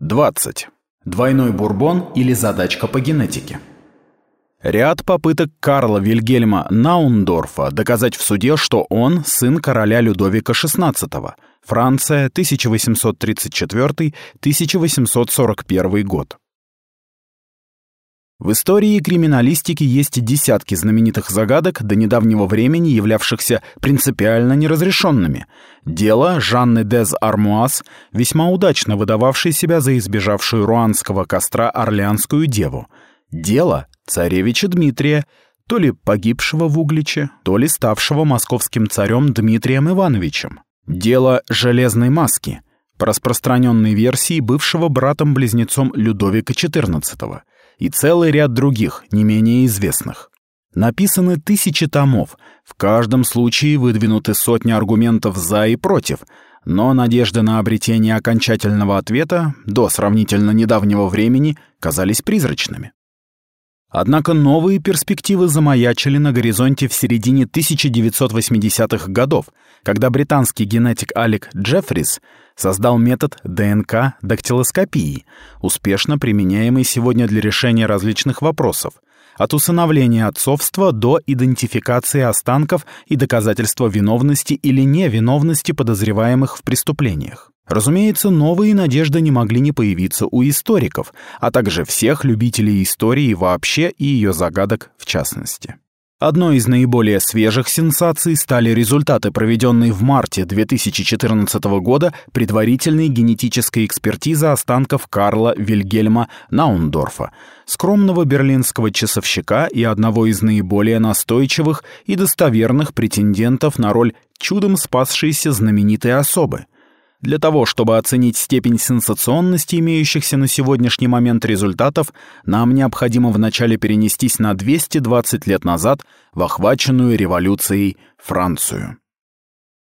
20. Двойной бурбон или задачка по генетике. Ряд попыток Карла Вильгельма Наундорфа доказать в суде, что он сын короля Людовика XVI, Франция, 1834-1841 год. В истории криминалистики есть десятки знаменитых загадок, до недавнего времени являвшихся принципиально неразрешенными. Дело Жанны Дез Армуаз, весьма удачно выдававшей себя за избежавшую руанского костра Орлеанскую деву. Дело царевича Дмитрия, то ли погибшего в Угличе, то ли ставшего московским царем Дмитрием Ивановичем. Дело Железной Маски, по распространенной версии бывшего братом-близнецом Людовика XIV – и целый ряд других, не менее известных. Написаны тысячи томов, в каждом случае выдвинуты сотни аргументов «за» и «против», но надежды на обретение окончательного ответа до сравнительно недавнего времени казались призрачными. Однако новые перспективы замаячили на горизонте в середине 1980-х годов, когда британский генетик Алек Джеффрис создал метод ДНК-дактилоскопии, успешно применяемый сегодня для решения различных вопросов, от усыновления отцовства до идентификации останков и доказательства виновности или невиновности подозреваемых в преступлениях. Разумеется, новые надежды не могли не появиться у историков, а также всех любителей истории вообще и ее загадок в частности. Одной из наиболее свежих сенсаций стали результаты проведенной в марте 2014 года предварительной генетической экспертизы останков Карла Вильгельма Наундорфа, скромного берлинского часовщика и одного из наиболее настойчивых и достоверных претендентов на роль чудом спасшейся знаменитой особы — для того, чтобы оценить степень сенсационности имеющихся на сегодняшний момент результатов, нам необходимо вначале перенестись на 220 лет назад в охваченную революцией Францию.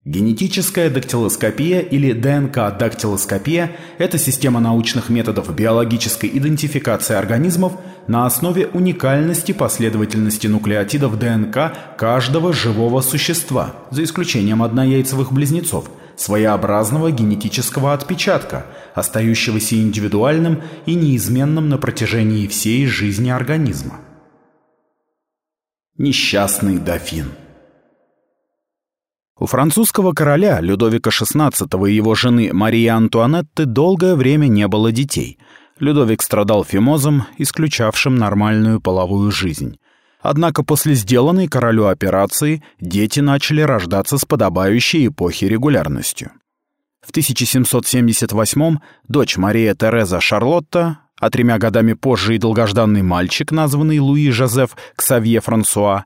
Генетическая дактилоскопия или ДНК-дактилоскопия – это система научных методов биологической идентификации организмов на основе уникальности последовательности нуклеотидов ДНК каждого живого существа, за исключением однояйцевых близнецов – своеобразного генетического отпечатка, остающегося индивидуальным и неизменным на протяжении всей жизни организма. Несчастный дофин У французского короля Людовика XVI и его жены Марии Антуанетты долгое время не было детей. Людовик страдал фимозом, исключавшим нормальную половую жизнь. Однако после сделанной королю операции дети начали рождаться с подобающей эпохи регулярностью. В 1778 дочь Мария Тереза Шарлотта, а тремя годами позже и долгожданный мальчик, названный Луи Жозеф Ксавье Франсуа,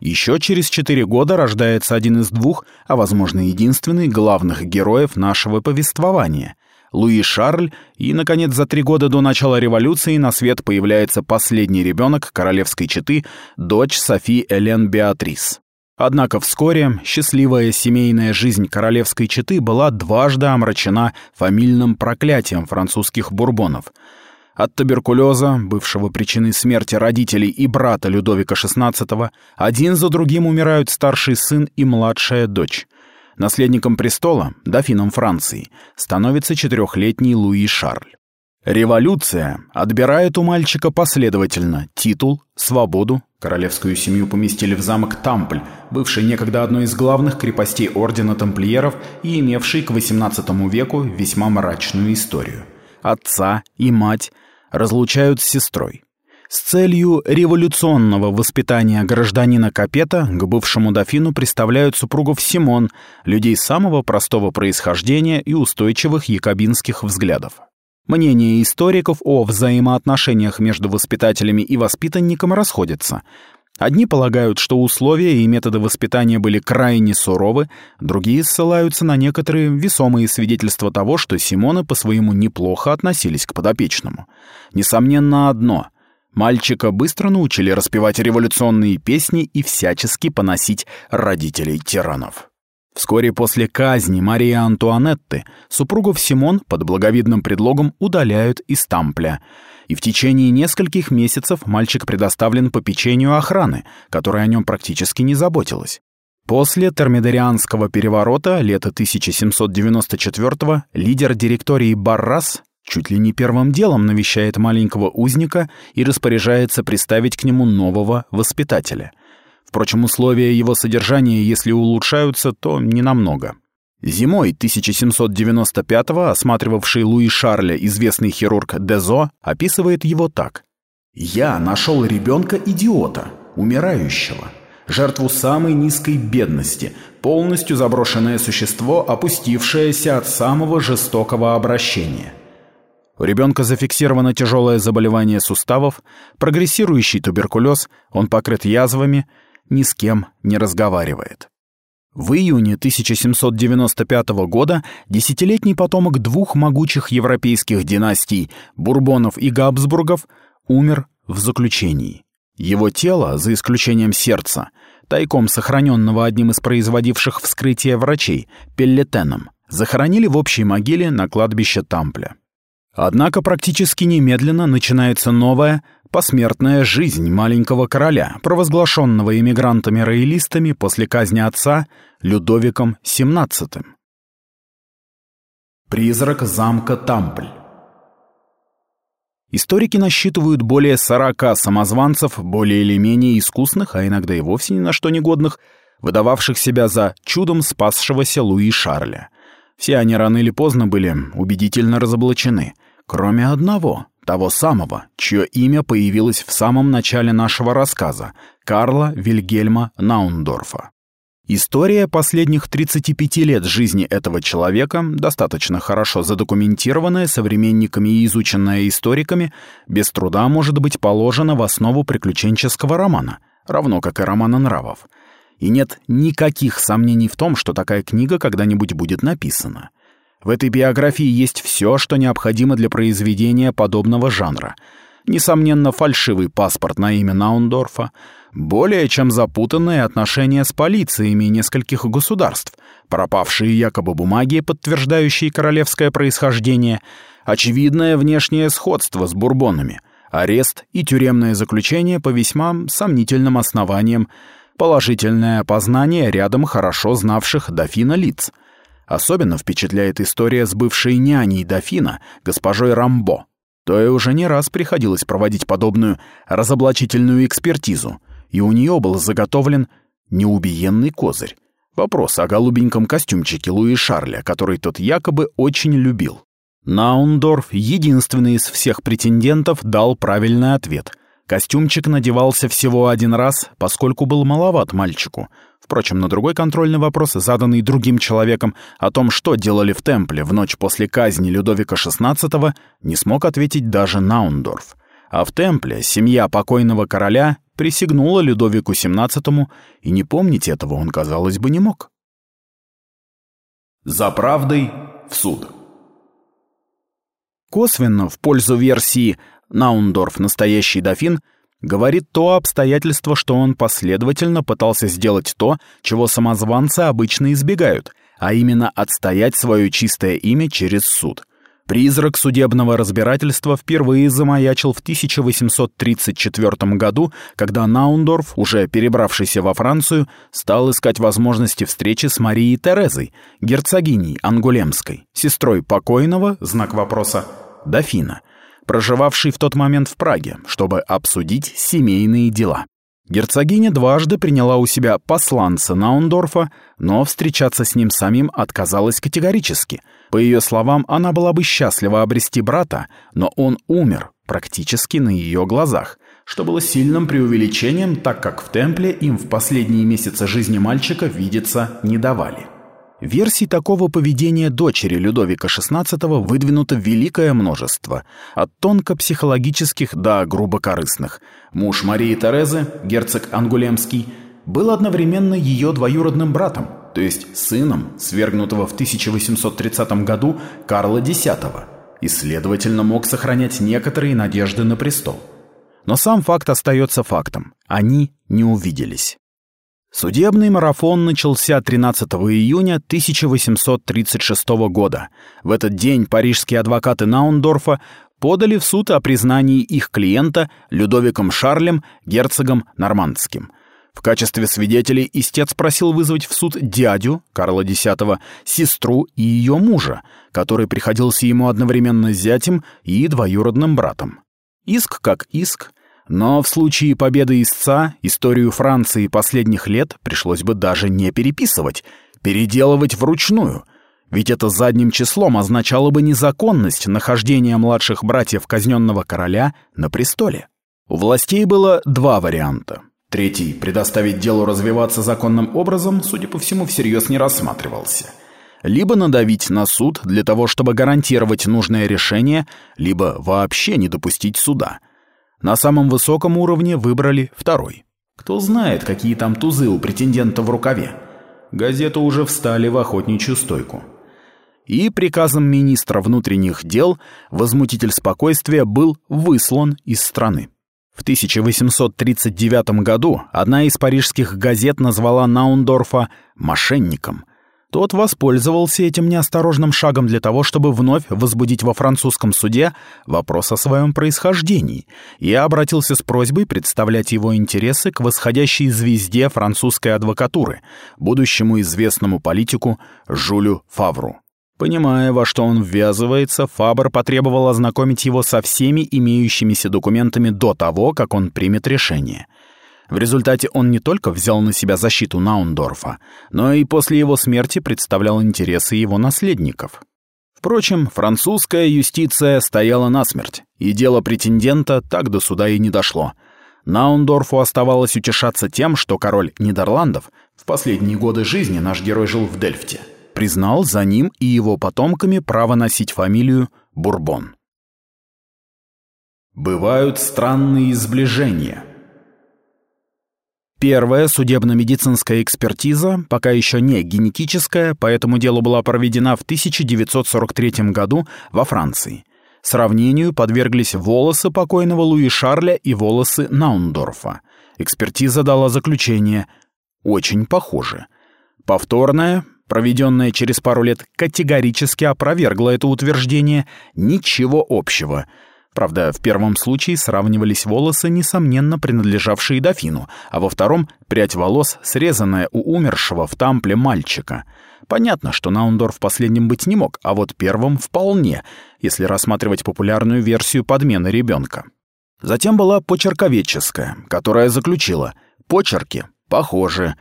еще через четыре года рождается один из двух, а возможно единственный, главных героев нашего повествования Луи Шарль, и, наконец, за три года до начала революции на свет появляется последний ребенок королевской четы, дочь Софи Элен Беатрис. Однако вскоре счастливая семейная жизнь королевской четы была дважды омрачена фамильным проклятием французских бурбонов. От туберкулеза, бывшего причиной смерти родителей и брата Людовика XVI, один за другим умирают старший сын и младшая дочь. Наследником престола, дофином Франции, становится четырехлетний Луи Шарль. Революция отбирает у мальчика последовательно титул, свободу, королевскую семью поместили в замок Тампль, бывший некогда одной из главных крепостей ордена тамплиеров и имевший к XVIII веку весьма мрачную историю. Отца и мать разлучают с сестрой. С целью революционного воспитания гражданина Капета к бывшему дофину представляют супругов Симон, людей самого простого происхождения и устойчивых якобинских взглядов. Мнения историков о взаимоотношениях между воспитателями и воспитанником расходятся. Одни полагают, что условия и методы воспитания были крайне суровы, другие ссылаются на некоторые весомые свидетельства того, что Симоны по-своему неплохо относились к подопечному. Несомненно одно — Мальчика быстро научили распевать революционные песни и всячески поносить родителей тиранов. Вскоре после казни Марии Антуанетты супругов Симон под благовидным предлогом удаляют из Тампля, и в течение нескольких месяцев мальчик предоставлен попечению охраны, которая о нем практически не заботилась. После термидорианского переворота лета 1794 лидер директории Баррас чуть ли не первым делом навещает маленького узника и распоряжается приставить к нему нового воспитателя. Впрочем, условия его содержания, если улучшаются, то ненамного. Зимой 1795-го осматривавший Луи Шарля известный хирург Дезо описывает его так. «Я нашел ребенка-идиота, умирающего, жертву самой низкой бедности, полностью заброшенное существо, опустившееся от самого жестокого обращения». У ребенка зафиксировано тяжелое заболевание суставов, прогрессирующий туберкулез, он покрыт язвами, ни с кем не разговаривает. В июне 1795 года десятилетний потомок двух могучих европейских династий Бурбонов и Габсбургов умер в заключении. Его тело, за исключением сердца, тайком сохраненного одним из производивших вскрытие врачей, Пеллетеном, захоронили в общей могиле на кладбище Тампля. Однако практически немедленно начинается новая, посмертная жизнь маленького короля, провозглашенного эмигрантами-роялистами после казни отца Людовиком XVII. Призрак замка Тампль Историки насчитывают более 40 самозванцев, более или менее искусных, а иногда и вовсе ни на что негодных, выдававших себя за чудом спасшегося Луи Шарля. Все они рано или поздно были убедительно разоблачены, кроме одного — того самого, чье имя появилось в самом начале нашего рассказа, Карла Вильгельма Наундорфа. История последних 35 лет жизни этого человека, достаточно хорошо задокументированная современниками и изученная историками, без труда может быть положена в основу приключенческого романа, равно как и романа нравов. И нет никаких сомнений в том, что такая книга когда-нибудь будет написана. В этой биографии есть все, что необходимо для произведения подобного жанра. Несомненно, фальшивый паспорт на имя Наундорфа, более чем запутанные отношения с полициями нескольких государств, пропавшие якобы бумаги, подтверждающие королевское происхождение, очевидное внешнее сходство с бурбонами, арест и тюремное заключение по весьма сомнительным основаниям, положительное опознание рядом хорошо знавших дофина лиц — Особенно впечатляет история с бывшей няней дофина, госпожой Рамбо. То и уже не раз приходилось проводить подобную разоблачительную экспертизу, и у нее был заготовлен неубиенный козырь. Вопрос о голубеньком костюмчике Луи Шарля, который тот якобы очень любил. Наундорф, единственный из всех претендентов, дал правильный ответ. Костюмчик надевался всего один раз, поскольку был маловат мальчику — Впрочем, на другой контрольный вопрос, заданный другим человеком, о том, что делали в Темпле в ночь после казни Людовика XVI, не смог ответить даже Наундорф. А в Темпле семья покойного короля присягнула Людовику XVII, и не помнить этого он, казалось бы, не мог. За правдой в суд. Косвенно, в пользу версии «Наундорф – настоящий дофин», говорит то обстоятельство, что он последовательно пытался сделать то, чего самозванцы обычно избегают, а именно отстоять свое чистое имя через суд. Призрак судебного разбирательства впервые замаячил в 1834 году, когда Наундорф, уже перебравшийся во Францию, стал искать возможности встречи с Марией Терезой, герцогиней Ангулемской, сестрой покойного, знак вопроса, дофина – проживавший в тот момент в Праге, чтобы обсудить семейные дела. Герцогиня дважды приняла у себя посланца Наундорфа, но встречаться с ним самим отказалась категорически. По ее словам, она была бы счастлива обрести брата, но он умер практически на ее глазах, что было сильным преувеличением, так как в темпле им в последние месяцы жизни мальчика видеться не давали. Версий такого поведения дочери Людовика XVI выдвинуто великое множество, от тонко-психологических до грубо-корыстных. Муж Марии Терезы, герцог Ангулемский, был одновременно ее двоюродным братом, то есть сыном свергнутого в 1830 году Карла X, и, следовательно, мог сохранять некоторые надежды на престол. Но сам факт остается фактом. Они не увиделись. Судебный марафон начался 13 июня 1836 года. В этот день парижские адвокаты Наундорфа подали в суд о признании их клиента Людовиком Шарлем, герцогом Нормандским. В качестве свидетелей истец просил вызвать в суд дядю Карла X, сестру и ее мужа, который приходился ему одновременно зятем и двоюродным братом. Иск как иск, но в случае победы истца историю Франции последних лет пришлось бы даже не переписывать, переделывать вручную, ведь это задним числом означало бы незаконность нахождения младших братьев казненного короля на престоле. У властей было два варианта — Третий, предоставить делу развиваться законным образом, судя по всему, всерьез не рассматривался. Либо надавить на суд для того, чтобы гарантировать нужное решение, либо вообще не допустить суда. На самом высоком уровне выбрали второй. Кто знает, какие там тузы у претендента в рукаве. Газеты уже встали в охотничью стойку. И приказом министра внутренних дел возмутитель спокойствия был выслан из страны. В 1839 году одна из парижских газет назвала Наундорфа «мошенником». Тот воспользовался этим неосторожным шагом для того, чтобы вновь возбудить во французском суде вопрос о своем происхождении и обратился с просьбой представлять его интересы к восходящей звезде французской адвокатуры, будущему известному политику Жюлю Фавру. Понимая, во что он ввязывается, Фабр потребовал ознакомить его со всеми имеющимися документами до того, как он примет решение. В результате он не только взял на себя защиту Наундорфа, но и после его смерти представлял интересы его наследников. Впрочем, французская юстиция стояла насмерть, и дело претендента так до суда и не дошло. Наундорфу оставалось утешаться тем, что король Нидерландов в последние годы жизни наш герой жил в Дельфте — признал за ним и его потомками право носить фамилию Бурбон. Бывают странные сближения. Первая судебно-медицинская экспертиза, пока еще не генетическая, по этому делу была проведена в 1943 году во Франции. Сравнению подверглись волосы покойного Луи Шарля и волосы Наундорфа. Экспертиза дала заключение «очень похоже». Повторная, проведенная через пару лет, категорически опровергла это утверждение «ничего общего». Правда, в первом случае сравнивались волосы, несомненно принадлежавшие дофину, а во втором — прядь волос, срезанная у умершего в тампле мальчика. Понятно, что Наундорф последним быть не мог, а вот первым вполне, если рассматривать популярную версию подмены ребенка. Затем была почерковедческая, которая заключила «почерки похожи»,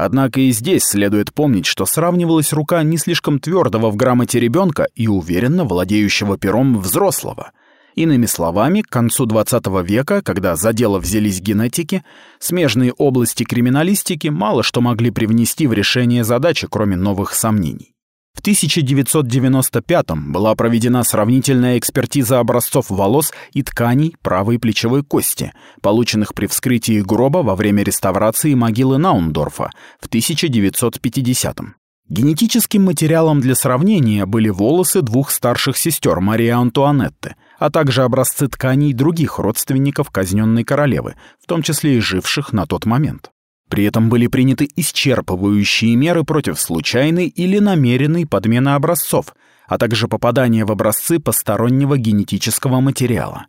Однако и здесь следует помнить, что сравнивалась рука не слишком твердого в грамоте ребенка и уверенно владеющего пером взрослого. Иными словами, к концу XX века, когда за дело взялись генетики, смежные области криминалистики мало что могли привнести в решение задачи, кроме новых сомнений. В 1995 была проведена сравнительная экспертиза образцов волос и тканей правой плечевой кости, полученных при вскрытии гроба во время реставрации могилы Наундорфа в 1950 -м. Генетическим материалом для сравнения были волосы двух старших сестер Марии Антуанетты, а также образцы тканей других родственников казненной королевы, в том числе и живших на тот момент. При этом были приняты исчерпывающие меры против случайной или намеренной подмены образцов, а также попадания в образцы постороннего генетического материала.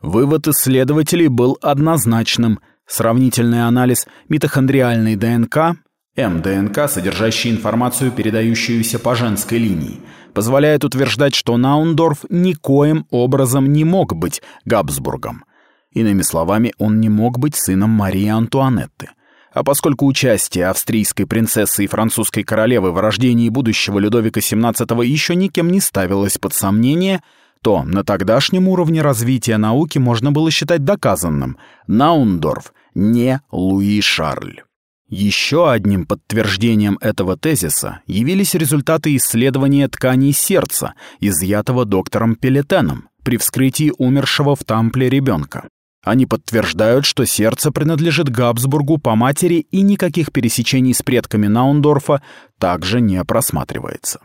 Вывод исследователей был однозначным. Сравнительный анализ митохондриальной ДНК, МДНК, содержащий информацию, передающуюся по женской линии, позволяет утверждать, что Наундорф никоим образом не мог быть Габсбургом. Иными словами, он не мог быть сыном Марии Антуанетты. А поскольку участие австрийской принцессы и французской королевы в рождении будущего Людовика XVII еще никем не ставилось под сомнение, то на тогдашнем уровне развития науки можно было считать доказанным – Наундорф не Луи Шарль. Еще одним подтверждением этого тезиса явились результаты исследования тканей сердца, изъятого доктором Пелетеном при вскрытии умершего в Тампле ребенка. Они подтверждают, что сердце принадлежит Габсбургу по матери и никаких пересечений с предками Наундорфа также не просматривается.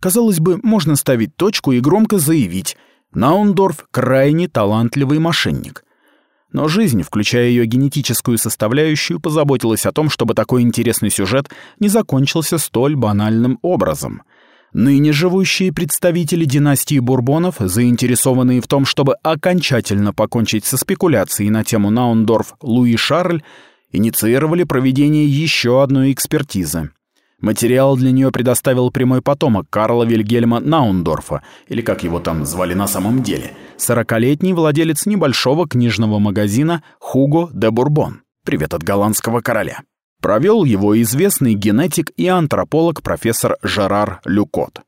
Казалось бы, можно ставить точку и громко заявить «Наундорф — крайне талантливый мошенник». Но жизнь, включая ее генетическую составляющую, позаботилась о том, чтобы такой интересный сюжет не закончился столь банальным образом — Ныне живущие представители династии Бурбонов, заинтересованные в том, чтобы окончательно покончить со спекуляцией на тему Наундорф Луи Шарль, инициировали проведение еще одной экспертизы. Материал для нее предоставил прямой потомок Карла Вильгельма Наундорфа, или как его там звали на самом деле, сорокалетний владелец небольшого книжного магазина Хуго де Бурбон. Привет от голландского короля. Провел его известный генетик и антрополог профессор Жерар Люкот.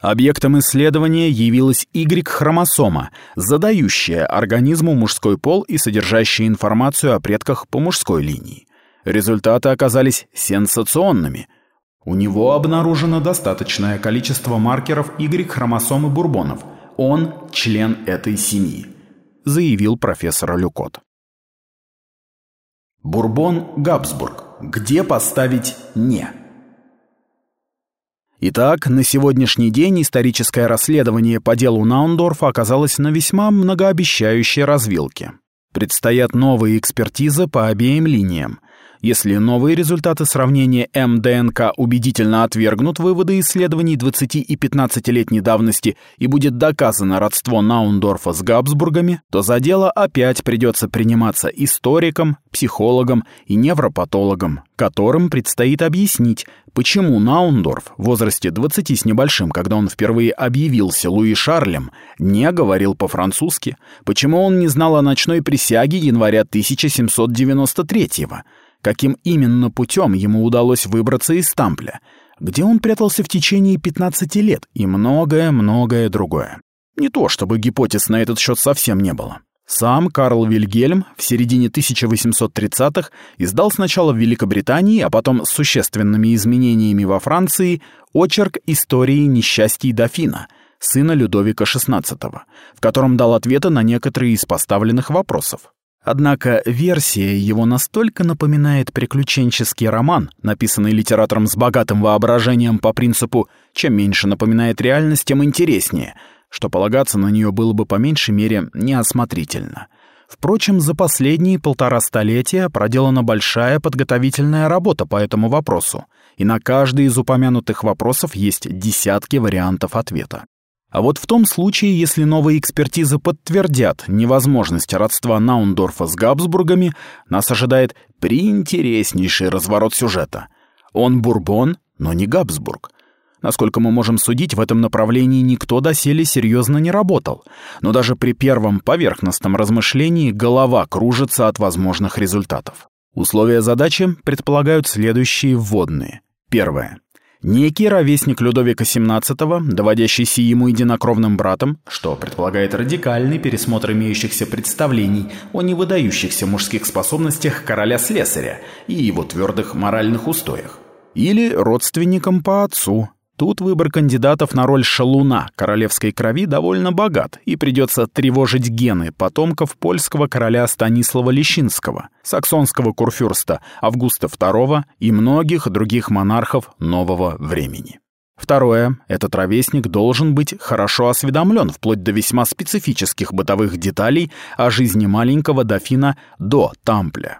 Объектом исследования явилась Y-хромосома, задающая организму мужской пол и содержащая информацию о предках по мужской линии. Результаты оказались сенсационными. У него обнаружено достаточное количество маркеров Y-хромосомы бурбонов. Он член этой семьи, заявил профессор Люкот. Бурбон-Габсбург. Где поставить «не»? Итак, на сегодняшний день историческое расследование по делу Наундорфа оказалось на весьма многообещающей развилке. Предстоят новые экспертизы по обеим линиям. Если новые результаты сравнения МДНК убедительно отвергнут выводы исследований 20 и 15-летней давности и будет доказано родство Наундорфа с Габсбургами, то за дело опять придется приниматься историкам, психологам и невропатологам, которым предстоит объяснить, почему Наундорф в возрасте 20 с небольшим, когда он впервые объявился Луи Шарлем, не говорил по-французски, почему он не знал о ночной присяге января 1793 года, каким именно путем ему удалось выбраться из Тампля, где он прятался в течение 15 лет и многое-многое другое. Не то чтобы гипотез на этот счет совсем не было. Сам Карл Вильгельм в середине 1830-х издал сначала в Великобритании, а потом с существенными изменениями во Франции очерк истории несчастий дофина, сына Людовика XVI, в котором дал ответы на некоторые из поставленных вопросов. Однако версия его настолько напоминает приключенческий роман, написанный литератором с богатым воображением по принципу «чем меньше напоминает реальность, тем интереснее», что полагаться на нее было бы по меньшей мере неосмотрительно. Впрочем, за последние полтора столетия проделана большая подготовительная работа по этому вопросу, и на каждый из упомянутых вопросов есть десятки вариантов ответа. А вот в том случае, если новые экспертизы подтвердят невозможность родства Наундорфа с Габсбургами, нас ожидает приинтереснейший разворот сюжета. Он Бурбон, но не Габсбург. Насколько мы можем судить, в этом направлении никто доселе серьезно не работал. Но даже при первом поверхностном размышлении голова кружится от возможных результатов. Условия задачи предполагают следующие вводные. Первое. Некий ровесник Людовика XVII, доводящийся ему единокровным братом, что предполагает радикальный пересмотр имеющихся представлений о невыдающихся мужских способностях короля-слесаря и его твердых моральных устоях. Или родственником по отцу, Тут выбор кандидатов на роль шалуна королевской крови довольно богат, и придется тревожить гены потомков польского короля Станислава Лещинского, саксонского курфюрста Августа II и многих других монархов нового времени. Второе. Этот ровесник должен быть хорошо осведомлен вплоть до весьма специфических бытовых деталей о жизни маленького дофина до Тампля.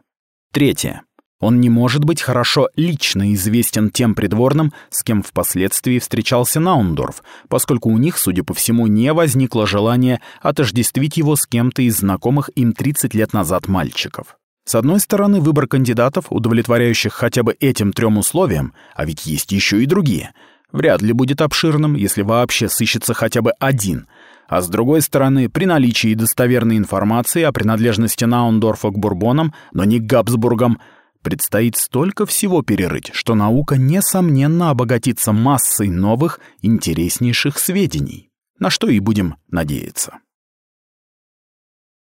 Третье. Он не может быть хорошо лично известен тем придворным, с кем впоследствии встречался Наундорф, поскольку у них, судя по всему, не возникло желания отождествить его с кем-то из знакомых им 30 лет назад мальчиков. С одной стороны, выбор кандидатов, удовлетворяющих хотя бы этим трем условиям, а ведь есть еще и другие, вряд ли будет обширным, если вообще сыщется хотя бы один – а с другой стороны, при наличии достоверной информации о принадлежности Наундорфа к Бурбонам, но не к Габсбургам, Предстоит столько всего перерыть, что наука, несомненно, обогатится массой новых, интереснейших сведений, на что и будем надеяться.